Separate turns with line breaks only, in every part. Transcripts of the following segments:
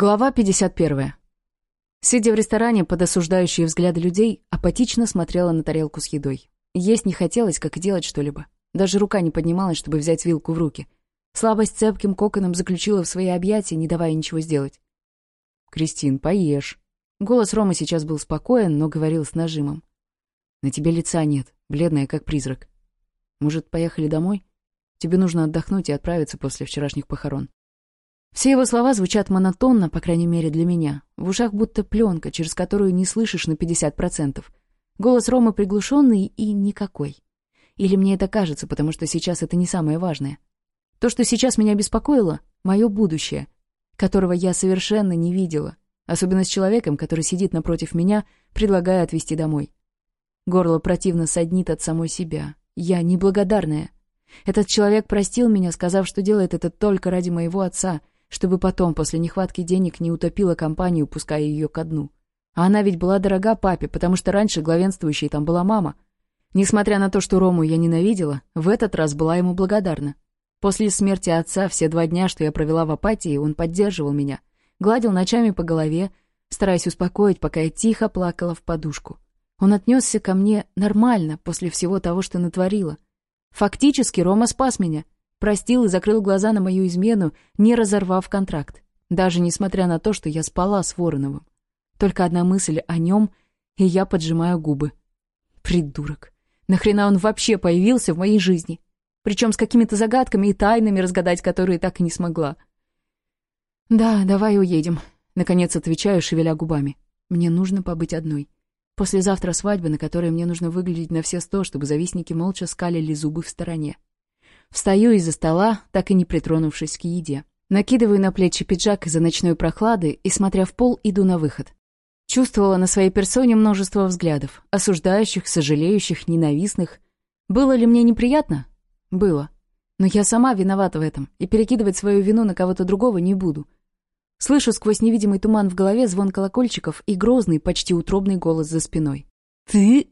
Глава 51. Сидя в ресторане под осуждающие взгляды людей, апатично смотрела на тарелку с едой. Есть не хотелось, как и делать что-либо. Даже рука не поднималась, чтобы взять вилку в руки. Слабость цепким коконом заключила в свои объятия, не давая ничего сделать. «Кристин, поешь». Голос Ромы сейчас был спокоен, но говорил с нажимом. «На тебе лица нет, бледная, как призрак. Может, поехали домой? Тебе нужно отдохнуть и отправиться после вчерашних похорон». Все его слова звучат монотонно, по крайней мере для меня. В ушах будто пленка, через которую не слышишь на 50%. Голос Ромы приглушенный и никакой. Или мне это кажется, потому что сейчас это не самое важное. То, что сейчас меня беспокоило, — мое будущее, которого я совершенно не видела, особенно с человеком, который сидит напротив меня, предлагая отвезти домой. Горло противно саднит от самой себя. Я неблагодарная. Этот человек простил меня, сказав, что делает это только ради моего отца — чтобы потом, после нехватки денег, не утопила компанию, пуская ее ко дну. А она ведь была дорога папе, потому что раньше главенствующей там была мама. Несмотря на то, что Рому я ненавидела, в этот раз была ему благодарна. После смерти отца все два дня, что я провела в апатии, он поддерживал меня. Гладил ночами по голове, стараясь успокоить, пока я тихо плакала в подушку. Он отнесся ко мне нормально после всего того, что натворила. Фактически Рома спас меня — простил и закрыл глаза на мою измену, не разорвав контракт, даже несмотря на то, что я спала с Вороновым. Только одна мысль о нем, и я поджимаю губы. Придурок. Нахрена он вообще появился в моей жизни? Причем с какими-то загадками и тайнами, разгадать которые так и не смогла. «Да, давай уедем», — наконец отвечаю, шевеля губами. «Мне нужно побыть одной». Послезавтра свадьба, на которой мне нужно выглядеть на все сто, чтобы завистники молча скалили зубы в стороне. Встаю из-за стола, так и не притронувшись к еде. Накидываю на плечи пиджак из-за ночной прохлады и, смотря в пол, иду на выход. Чувствовала на своей персоне множество взглядов, осуждающих, сожалеющих, ненавистных. Было ли мне неприятно? Было. Но я сама виновата в этом, и перекидывать свою вину на кого-то другого не буду. Слышу сквозь невидимый туман в голове звон колокольчиков и грозный, почти утробный голос за спиной. «Ты?»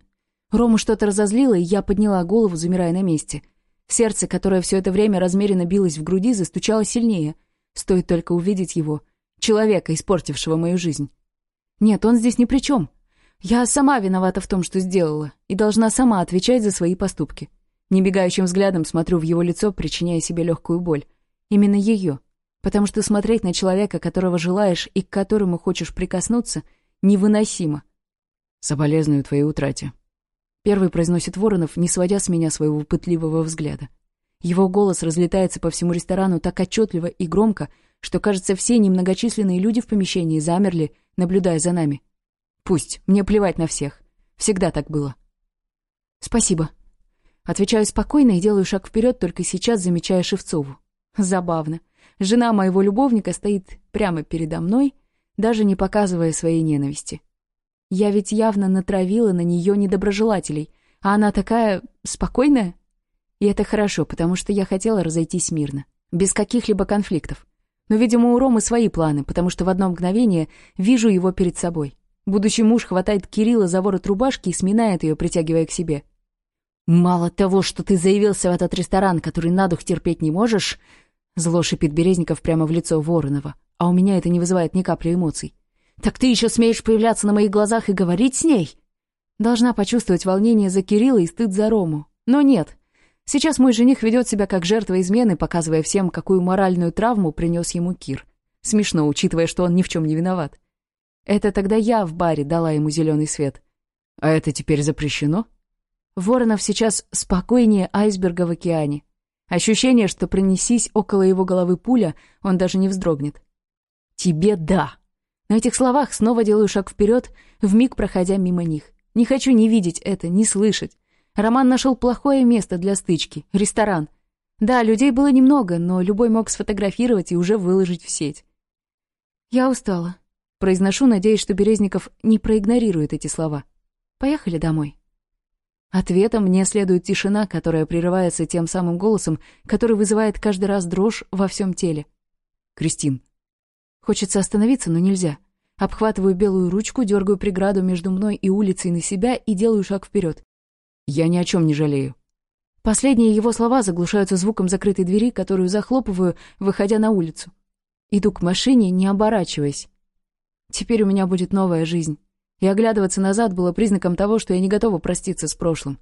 Рома что-то разозлила, и я подняла голову, замирая на месте — Сердце, которое все это время размеренно билось в груди, застучало сильнее. Стоит только увидеть его, человека, испортившего мою жизнь. Нет, он здесь ни при чем. Я сама виновата в том, что сделала, и должна сама отвечать за свои поступки. Небегающим взглядом смотрю в его лицо, причиняя себе легкую боль. Именно ее. Потому что смотреть на человека, которого желаешь и к которому хочешь прикоснуться, невыносимо. «Соболезную твоей утрате», Первый произносит Воронов, не сводя с меня своего пытливого взгляда. Его голос разлетается по всему ресторану так отчетливо и громко, что, кажется, все немногочисленные люди в помещении замерли, наблюдая за нами. Пусть, мне плевать на всех. Всегда так было. Спасибо. Отвечаю спокойно и делаю шаг вперед, только сейчас замечая Шевцову. Забавно. Жена моего любовника стоит прямо передо мной, даже не показывая своей ненависти. Я ведь явно натравила на нее недоброжелателей, а она такая... спокойная. И это хорошо, потому что я хотела разойтись мирно, без каких-либо конфликтов. Но, видимо, у Ромы свои планы, потому что в одно мгновение вижу его перед собой. Будущий муж хватает Кирилла за ворот рубашки и сминает ее, притягивая к себе. «Мало того, что ты заявился в этот ресторан, который на дух терпеть не можешь...» Зло шипит Березников прямо в лицо Воронова, а у меня это не вызывает ни капли эмоций. «Так ты еще смеешь появляться на моих глазах и говорить с ней?» Должна почувствовать волнение за Кирилла и стыд за Рому. Но нет. Сейчас мой жених ведет себя как жертва измены, показывая всем, какую моральную травму принес ему Кир. Смешно, учитывая, что он ни в чем не виноват. Это тогда я в баре дала ему зеленый свет. А это теперь запрещено? Воронов сейчас спокойнее айсберга в океане. Ощущение, что пронесись около его головы пуля, он даже не вздрогнет. «Тебе да!» На этих словах снова делаю шаг вперед, вмиг проходя мимо них. Не хочу ни видеть это, ни слышать. Роман нашел плохое место для стычки — ресторан. Да, людей было немного, но любой мог сфотографировать и уже выложить в сеть. «Я устала», — произношу, надеясь, что Березников не проигнорирует эти слова. «Поехали домой». Ответом мне следует тишина, которая прерывается тем самым голосом, который вызывает каждый раз дрожь во всем теле. «Кристин, Хочется остановиться, но нельзя. Обхватываю белую ручку, дергаю преграду между мной и улицей на себя и делаю шаг вперед. Я ни о чем не жалею. Последние его слова заглушаются звуком закрытой двери, которую захлопываю, выходя на улицу. Иду к машине, не оборачиваясь. Теперь у меня будет новая жизнь. И оглядываться назад было признаком того, что я не готова проститься с прошлым.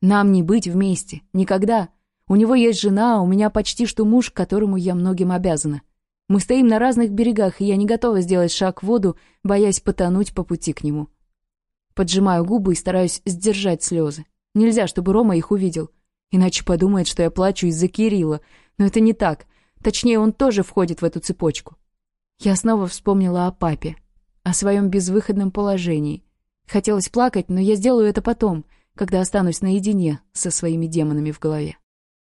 Нам не быть вместе. Никогда. У него есть жена, а у меня почти что муж, которому я многим обязана. Мы стоим на разных берегах, и я не готова сделать шаг в воду, боясь потонуть по пути к нему. Поджимаю губы и стараюсь сдержать слезы. Нельзя, чтобы Рома их увидел. Иначе подумает, что я плачу из-за Кирилла. Но это не так. Точнее, он тоже входит в эту цепочку. Я снова вспомнила о папе, о своем безвыходном положении. Хотелось плакать, но я сделаю это потом, когда останусь наедине